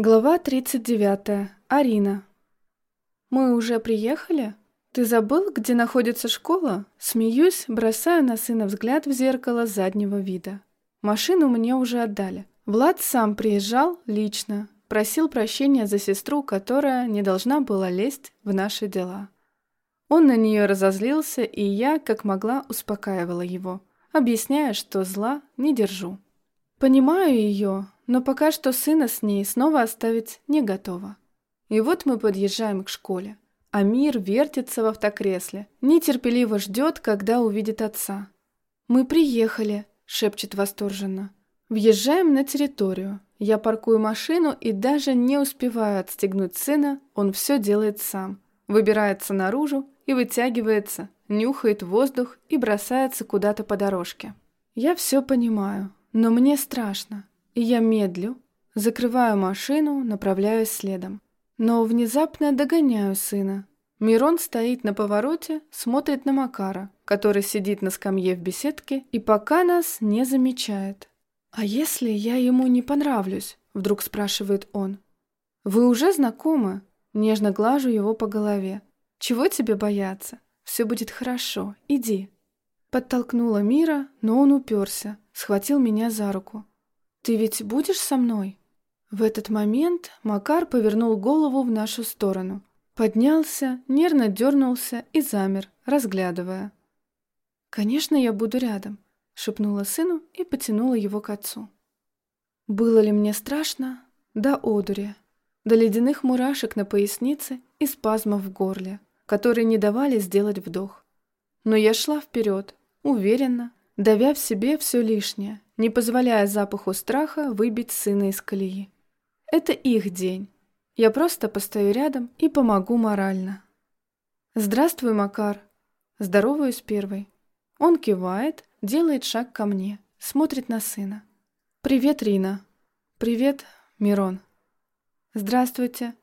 Глава 39. Арина. «Мы уже приехали? Ты забыл, где находится школа?» Смеюсь, бросаю на сына взгляд в зеркало заднего вида. Машину мне уже отдали. Влад сам приезжал лично, просил прощения за сестру, которая не должна была лезть в наши дела. Он на нее разозлился, и я, как могла, успокаивала его, объясняя, что зла не держу. Понимаю ее, но пока что сына с ней снова оставить не готова. И вот мы подъезжаем к школе. А мир вертится в автокресле, нетерпеливо ждет, когда увидит отца. «Мы приехали», — шепчет восторженно. Въезжаем на территорию. Я паркую машину и даже не успеваю отстегнуть сына, он все делает сам. Выбирается наружу и вытягивается, нюхает воздух и бросается куда-то по дорожке. Я все понимаю, но мне страшно. Я медлю, закрываю машину, направляюсь следом. Но внезапно догоняю сына. Мирон стоит на повороте, смотрит на Макара, который сидит на скамье в беседке и пока нас не замечает. «А если я ему не понравлюсь?» – вдруг спрашивает он. «Вы уже знакомы?» – нежно глажу его по голове. «Чего тебе бояться? Все будет хорошо, иди». Подтолкнула Мира, но он уперся, схватил меня за руку. «Ты ведь будешь со мной?» В этот момент Макар повернул голову в нашу сторону, поднялся, нервно дернулся и замер, разглядывая. «Конечно, я буду рядом», — шепнула сыну и потянула его к отцу. Было ли мне страшно? До одури, до ледяных мурашек на пояснице и спазмов в горле, которые не давали сделать вдох. Но я шла вперед, уверенно, давя в себе все лишнее, не позволяя запаху страха выбить сына из колеи. Это их день. Я просто постою рядом и помогу морально. «Здравствуй, Макар!» Здороваюсь первой. Он кивает, делает шаг ко мне, смотрит на сына. «Привет, Рина!» «Привет, Мирон!» «Здравствуйте!»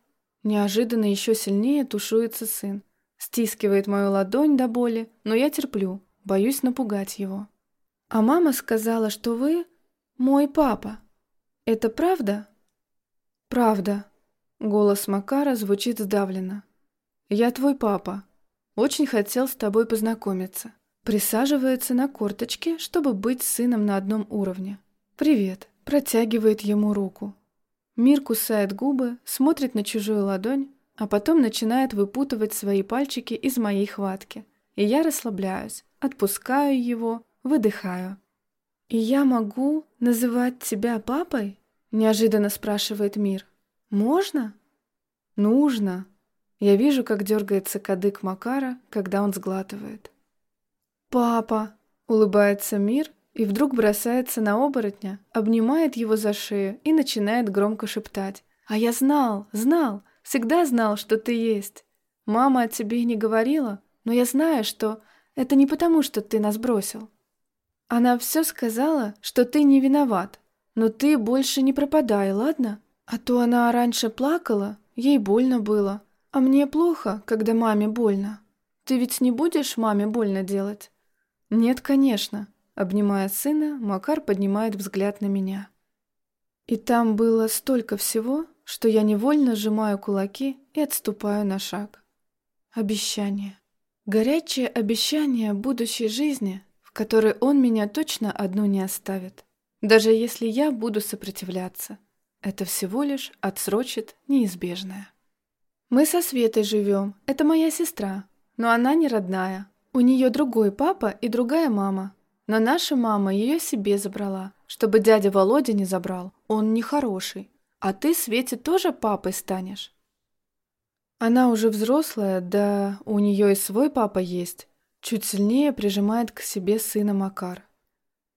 Неожиданно еще сильнее тушуется сын. Стискивает мою ладонь до боли, но я терплю, боюсь напугать его. А мама сказала, что вы мой папа. Это правда? Правда. Голос Макара звучит сдавленно. Я твой папа. Очень хотел с тобой познакомиться. Присаживается на корточке, чтобы быть сыном на одном уровне. Привет. Протягивает ему руку. Мир кусает губы, смотрит на чужую ладонь, а потом начинает выпутывать свои пальчики из моей хватки. И я расслабляюсь, отпускаю его, Выдыхаю. «И я могу называть тебя папой?» Неожиданно спрашивает Мир. «Можно?» «Нужно». Я вижу, как дергается кадык Макара, когда он сглатывает. «Папа!» — улыбается Мир и вдруг бросается на оборотня, обнимает его за шею и начинает громко шептать. «А я знал, знал, всегда знал, что ты есть. Мама о тебе не говорила, но я знаю, что это не потому, что ты нас бросил. Она все сказала, что ты не виноват, но ты больше не пропадай, ладно? А то она раньше плакала, ей больно было, а мне плохо, когда маме больно. Ты ведь не будешь маме больно делать? Нет, конечно. Обнимая сына, Макар поднимает взгляд на меня. И там было столько всего, что я невольно сжимаю кулаки и отступаю на шаг. Обещание. Горячее обещание будущей жизни, которой он меня точно одну не оставит. Даже если я буду сопротивляться, это всего лишь отсрочит неизбежное. Мы со Светой живем, это моя сестра, но она не родная. У нее другой папа и другая мама. Но наша мама ее себе забрала, чтобы дядя Володя не забрал, он нехороший. А ты Свете тоже папой станешь. Она уже взрослая, да у нее и свой папа есть, Чуть сильнее прижимает к себе сына Макар.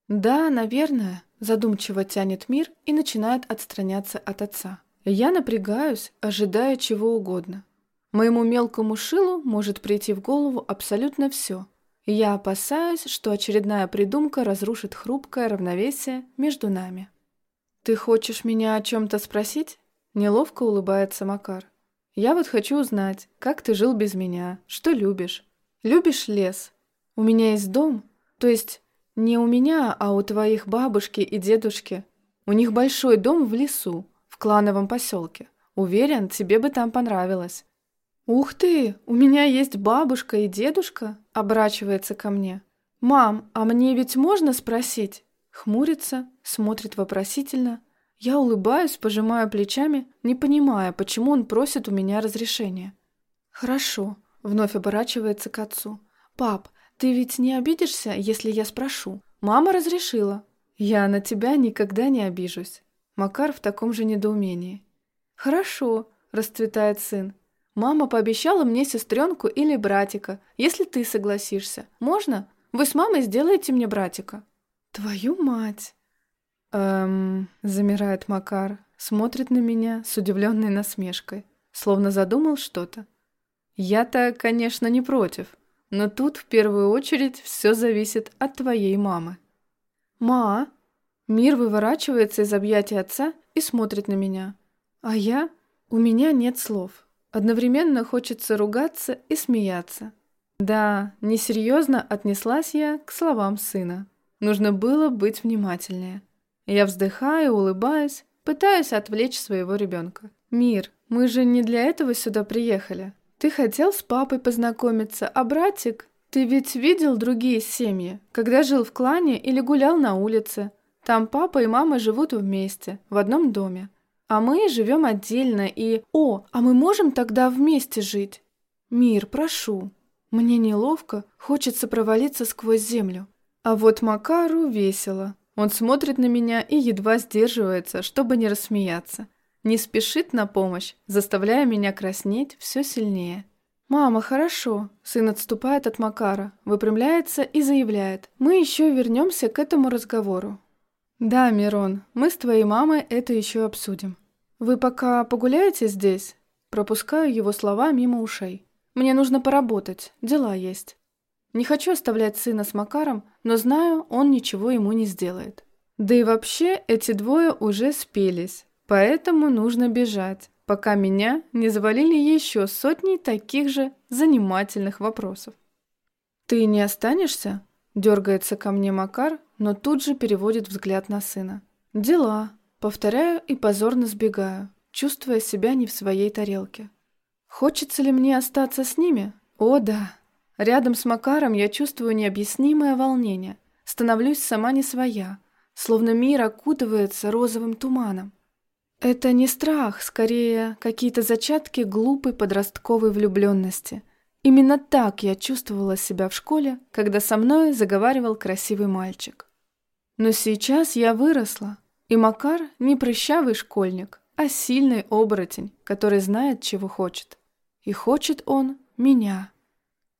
«Да, наверное», – задумчиво тянет мир и начинает отстраняться от отца. Я напрягаюсь, ожидая чего угодно. Моему мелкому шилу может прийти в голову абсолютно все. я опасаюсь, что очередная придумка разрушит хрупкое равновесие между нами. «Ты хочешь меня о чем-то спросить?» Неловко улыбается Макар. «Я вот хочу узнать, как ты жил без меня, что любишь, Любишь лес? У меня есть дом. То есть не у меня, а у твоих бабушки и дедушки. У них большой дом в лесу, в клановом поселке. Уверен, тебе бы там понравилось». «Ух ты, у меня есть бабушка и дедушка?» – оборачивается ко мне. «Мам, а мне ведь можно спросить?» Хмурится, смотрит вопросительно. Я улыбаюсь, пожимаю плечами, не понимая, почему он просит у меня разрешения. «Хорошо», — вновь оборачивается к отцу. «Пап, ты ведь не обидишься, если я спрошу? Мама разрешила». «Я на тебя никогда не обижусь». Макар в таком же недоумении. «Хорошо», — расцветает сын. «Мама пообещала мне сестренку или братика, если ты согласишься. Можно? Вы с мамой сделаете мне братика». «Твою мать!» «Эм...» — замирает Макар, смотрит на меня с удивленной насмешкой, словно задумал что-то. «Я-то, конечно, не против, но тут в первую очередь все зависит от твоей мамы». «Ма!» Мир выворачивается из объятий отца и смотрит на меня. А я? У меня нет слов. Одновременно хочется ругаться и смеяться. Да, несерьезно отнеслась я к словам сына. Нужно было быть внимательнее. Я вздыхаю, улыбаюсь, пытаюсь отвлечь своего ребенка. «Мир, мы же не для этого сюда приехали. Ты хотел с папой познакомиться, а братик? Ты ведь видел другие семьи, когда жил в клане или гулял на улице. Там папа и мама живут вместе, в одном доме. А мы живем отдельно и... О, а мы можем тогда вместе жить? Мир, прошу. Мне неловко, хочется провалиться сквозь землю. А вот Макару весело. Он смотрит на меня и едва сдерживается, чтобы не рассмеяться. Не спешит на помощь, заставляя меня краснеть все сильнее. «Мама, хорошо». Сын отступает от Макара, выпрямляется и заявляет. «Мы еще вернемся к этому разговору». «Да, Мирон, мы с твоей мамой это еще обсудим. Вы пока погуляете здесь?» Пропускаю его слова мимо ушей. «Мне нужно поработать, дела есть». Не хочу оставлять сына с Макаром, но знаю, он ничего ему не сделает. Да и вообще эти двое уже спелись, поэтому нужно бежать, пока меня не завалили еще сотни таких же занимательных вопросов. «Ты не останешься?» – дергается ко мне Макар, но тут же переводит взгляд на сына. «Дела», – повторяю и позорно сбегаю, чувствуя себя не в своей тарелке. Хочется ли мне остаться с ними? О, да. Рядом с Макаром я чувствую необъяснимое волнение, становлюсь сама не своя, словно мир окутывается розовым туманом. Это не страх, скорее какие-то зачатки глупой подростковой влюбленности. Именно так я чувствовала себя в школе, когда со мной заговаривал красивый мальчик. Но сейчас я выросла, и Макар не прыщавый школьник, а сильный оборотень, который знает, чего хочет. И хочет он меня.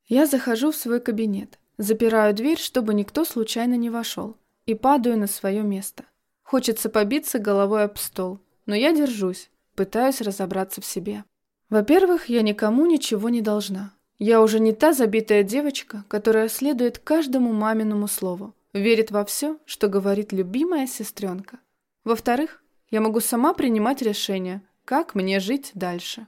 Я захожу в свой кабинет, запираю дверь, чтобы никто случайно не вошел, и падаю на свое место. Хочется побиться головой об стол, но я держусь, пытаюсь разобраться в себе. Во-первых, я никому ничего не должна. Я уже не та забитая девочка, которая следует каждому маминому слову, верит во все, что говорит любимая сестренка. Во-вторых, я могу сама принимать решения, как мне жить дальше.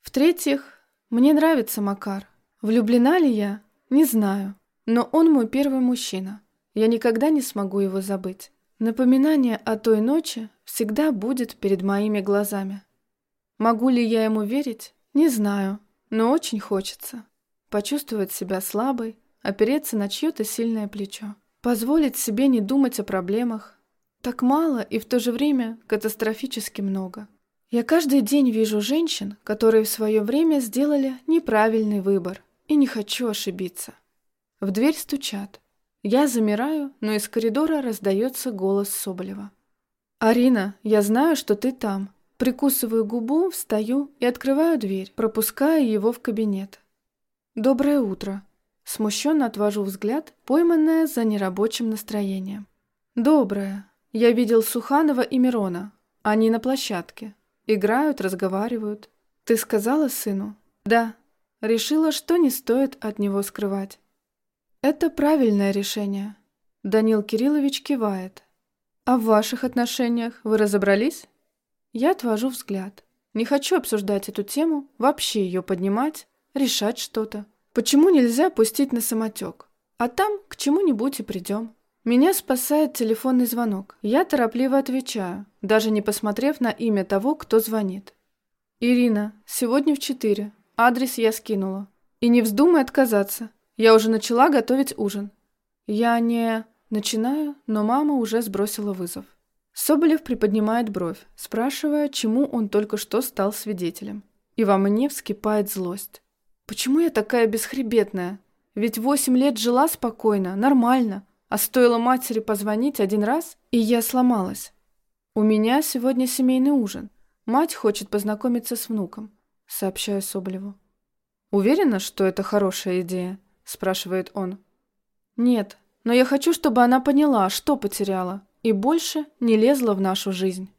В-третьих, мне нравится Макар. Влюблена ли я? Не знаю. Но он мой первый мужчина. Я никогда не смогу его забыть. Напоминание о той ночи всегда будет перед моими глазами. Могу ли я ему верить? Не знаю, но очень хочется. Почувствовать себя слабой, опереться на чье-то сильное плечо. Позволить себе не думать о проблемах. Так мало и в то же время катастрофически много. Я каждый день вижу женщин, которые в свое время сделали неправильный выбор – и не хочу ошибиться. В дверь стучат. Я замираю, но из коридора раздается голос Соболева. «Арина, я знаю, что ты там». Прикусываю губу, встаю и открываю дверь, пропуская его в кабинет. «Доброе утро». Смущенно отвожу взгляд, пойманная за нерабочим настроением. «Доброе. Я видел Суханова и Мирона. Они на площадке. Играют, разговаривают. Ты сказала сыну?» «Да», решила, что не стоит от него скрывать. Это правильное решение. Данил Кириллович кивает. А в ваших отношениях вы разобрались? Я отвожу взгляд. Не хочу обсуждать эту тему, вообще ее поднимать, решать что-то. Почему нельзя пустить на самотек? А там к чему-нибудь и придем. Меня спасает телефонный звонок. Я торопливо отвечаю, даже не посмотрев на имя того, кто звонит. «Ирина, сегодня в четыре. Адрес я скинула. И не вздумай отказаться. Я уже начала готовить ужин». Я не... Начинаю, но мама уже сбросила вызов. Соболев приподнимает бровь, спрашивая, чему он только что стал свидетелем. И во мне вскипает злость. Почему я такая бесхребетная? Ведь восемь лет жила спокойно, нормально, а стоило матери позвонить один раз, и я сломалась. У меня сегодня семейный ужин. Мать хочет познакомиться с внуком, сообщаю Соболеву. Уверена, что это хорошая идея? спрашивает он. Нет, но я хочу, чтобы она поняла, что потеряла, и больше не лезла в нашу жизнь.